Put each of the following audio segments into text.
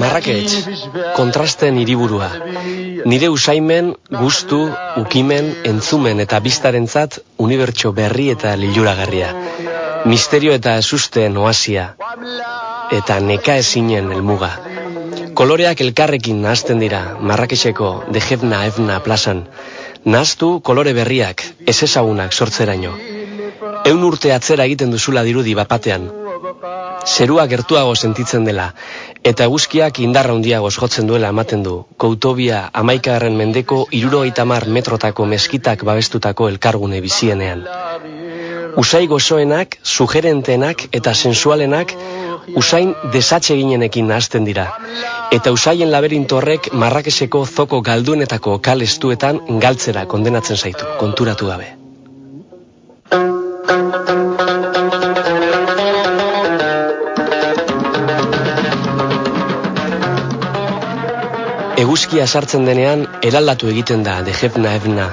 Marrakech, kontrasten hiriburua. Nire usaimen, gustu, ukimen, entzumen eta biztarentzat unibertso berri eta liluragarria. Misterio eta asusten oasia. Eta neka ezinen elmuga. Koloreak elkarrekin nahazten dira, Marrakecheko dejebna evna plazan. Naztu kolore berriak, ez ezagunak sortzeraino. Eun urte atzera egiten duzula dirudi bapatean, Zerua gertuago sentitzen dela, eta eguzkiak indarra handiago jotzen duela ematen du, koutobia amaikagarren mendeko iruro itamar metrotako meskitak babestutako elkargune bizienean. Usai gozoenak, sugerentenak eta sensualenak usain desatxe ginenekin nahazten dira. Eta usaien laberinto horrek marrakeseko zoko galduenetako kalestuetan galtzera kondenatzen zaitu, konturatu gabe. Eguzkia sartzen denean eraldatu egiten da dejefna evna.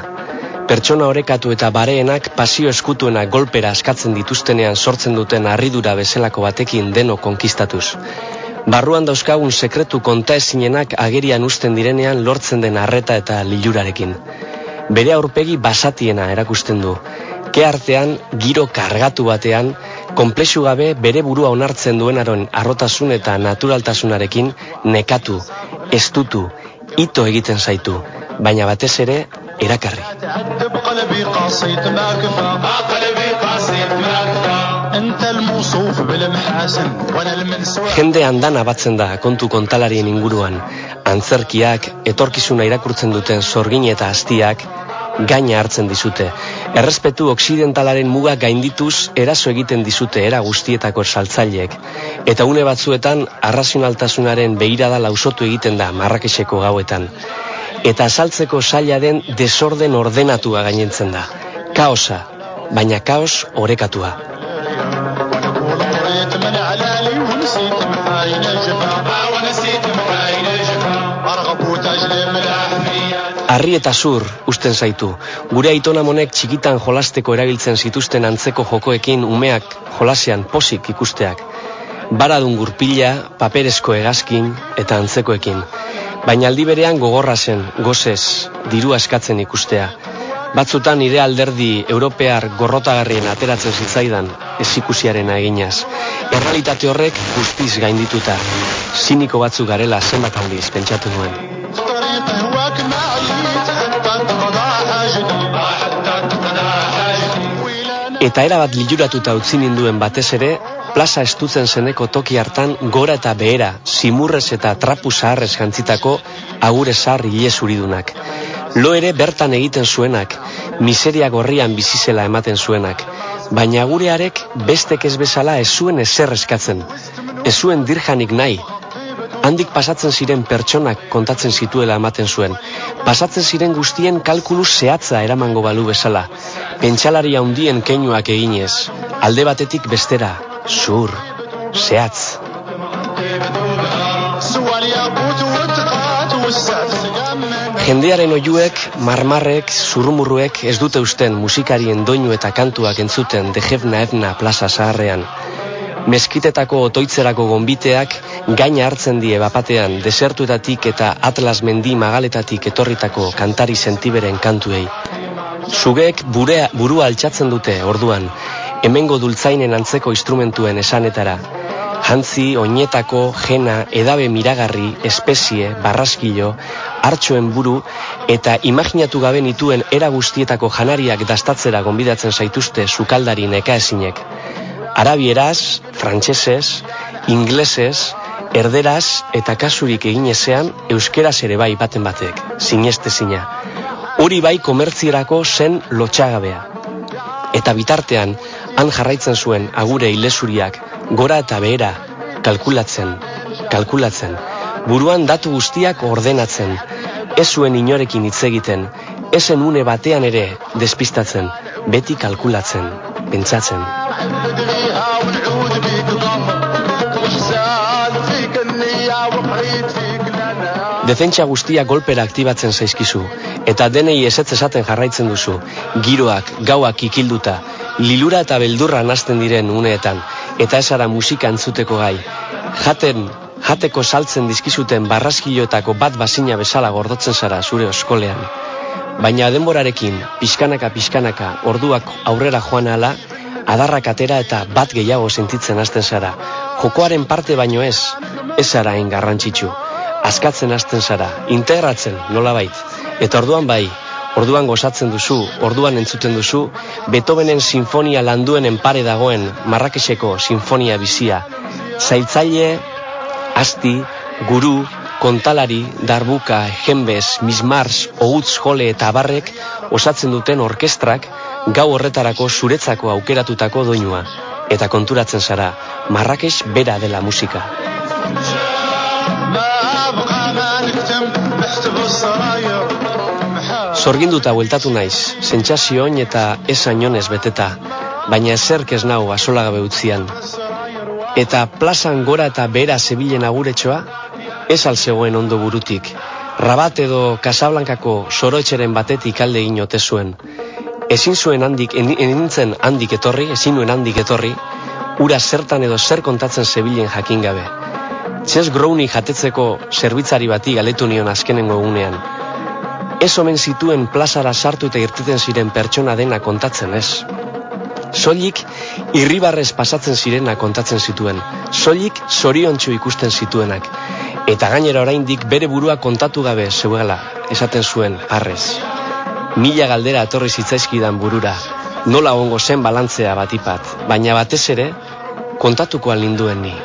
Pertsona orekatu eta bareenak pasio eskutuena golpera askatzen dituztenean sortzen duten harridura bezalako batekin deno konkistatuz. Barruan dauzkagun sekretu konta ezinenak agerian usten direnean lortzen den arreta eta lilurarekin. Bere aurpegi basatiena erakusten du. Ke artean, giro kargatu batean, konplexu gabe bere burua onartzen duenaren arrotasun eta naturaltasunarekin nekatu, estutu, ito egiten zaitu, baina batez ere erakarri. Jende andan abatzen da kontu kontalarien inguruan, antzerkiak, etorkizuna irakurtzen duten zorgin eta hastiak, gaina hartzen dizute. Errespetu oksidentalaren muga gaindituz eraso egiten dizute era guztietako saltzaileek. Eta une batzuetan arrazionaltasunaren behirada lausotu egiten da marrakeseko gauetan. Eta azaltzeko zaila den desorden ordenatua gainentzen da. Kaosa, baina kaos orekatua. Arri eta zur usten zaitu. Gure aitona monek txikitan jolasteko erabiltzen zituzten antzeko jokoekin umeak jolasean posik ikusteak. Baradun gurpila, paperezko egazkin eta antzekoekin. Baina aldi berean gogorra zen, gozez, diru askatzen ikustea. Batzutan nire alderdi europear gorrotagarrien ateratzen zitzaidan ez ikusiaren eginaz. Errealitate horrek guztiz gaindituta. Siniko batzuk garela zenbat aldiz pentsatu nuen. Eta erabat liluratuta utzi ninduen batez ere, plaza estutzen zeneko toki hartan gora eta behera, simurrez eta trapu zaharrez jantzitako agure zahar hilesuridunak. Lo ere bertan egiten zuenak, miseria gorrian bizizela ematen zuenak, baina agurearek bestek ez bezala ez zuen ezer eskatzen, ez zuen dirjanik nahi, handik pasatzen ziren pertsonak kontatzen zituela ematen zuen. Pasatzen ziren guztien kalkulu zehatza eramango balu bezala. Pentsalari handien keinuak eginez. Alde batetik bestera, zur, zehatz. Jendearen oiuek, marmarrek, zurrumurruek ez dute usten musikarien doinu eta kantuak entzuten dejebna etna plaza zaharrean. Meskitetako otoitzerako gonbiteak gaina hartzen die bapatean desertuetatik eta atlas mendi magaletatik etorritako kantari sentiberen kantuei. Zugeek burea, burua altxatzen dute orduan, hemengo dultzainen antzeko instrumentuen esanetara. Hantzi, oinetako, jena, edabe miragarri, espezie, barraskilo, hartxoen buru eta imaginatu gabe nituen era guztietako janariak dastatzera gonbidatzen zaituzte sukaldari neka ezinek arabieraz, frantsesez, inglesez, erderaz eta kasurik egin ezean euskeraz ere bai baten batek, sineste zina. Hori bai komertzierako zen lotxagabea. Eta bitartean, han jarraitzen zuen agure ilesuriak, gora eta behera, kalkulatzen, kalkulatzen, buruan datu guztiak ordenatzen, ez zuen inorekin hitz egiten, esen une batean ere despistatzen, beti kalkulatzen, pentsatzen. Defentsa guztia golpera aktibatzen zaizkizu, eta denei esetz esaten jarraitzen duzu, giroak, gauak ikilduta, lilura eta beldurra nazten diren uneetan, eta esara musika entzuteko gai. Jaten, jateko saltzen dizkizuten barraskiloetako bat bazina bezala gordotzen zara zure oskolean. Baina denborarekin, pixkanaka pixkanaka, orduak aurrera joan ala, adarrak atera eta bat gehiago sentitzen hasten zara. Jokoaren parte baino ez, ez zara garrantzitsu. Askatzen hasten zara, integratzen, nola bait. Eta orduan bai, orduan gozatzen duzu, orduan entzuten duzu, Beethovenen sinfonia landuen pare dagoen Marrakeseko sinfonia bizia. Zailtzaile, asti, guru, kontalari, darbuka, jenbez, mismars, ogutz jole eta abarrek osatzen duten orkestrak gau horretarako zuretzako aukeratutako doinua eta konturatzen zara Marrakes bera dela musika. Zorginduta bueltatu naiz, sentsazioin eta esainonez beteta, baina ezerk ez nau asolagabe utzian. Eta plazan gora eta bera zebilen aguretxoa, ez alzegoen ondo burutik. Rabat edo Casablancako soroetxeren batetik alde inote zuen. Ezin zuen handik, enintzen handik etorri, ezin nuen handik etorri, ura zertan edo zer kontatzen zebilen jakin gabe. Txez grouni jatetzeko zerbitzari bati galetu nion azkenengo egunean. Ez omen zituen plazara sartu eta irteten ziren pertsona dena kontatzen ez. Soilik irribarrez pasatzen zirena kontatzen zituen. Soilik zoriontsu ikusten zituenak. Eta gainera oraindik bere burua kontatu gabe zeuela, esaten zuen arrez. Mila galdera atorri zitzaizkidan burura, nola ongo zen balantzea batipat, baina batez ere, kontatuko alinduen ni.